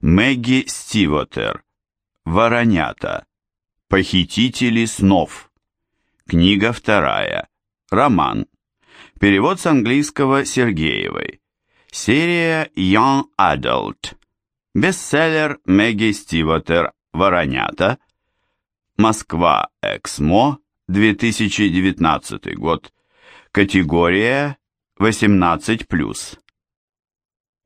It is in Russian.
Мэгги Стивотер. Воронята. Похитители снов. Книга вторая. Роман. Перевод с английского Сергеевой. Серия Young Adult. Бестселлер Мэгги Стивотер «Воронята». Москва. Эксмо. 2019 год. Категория 18+.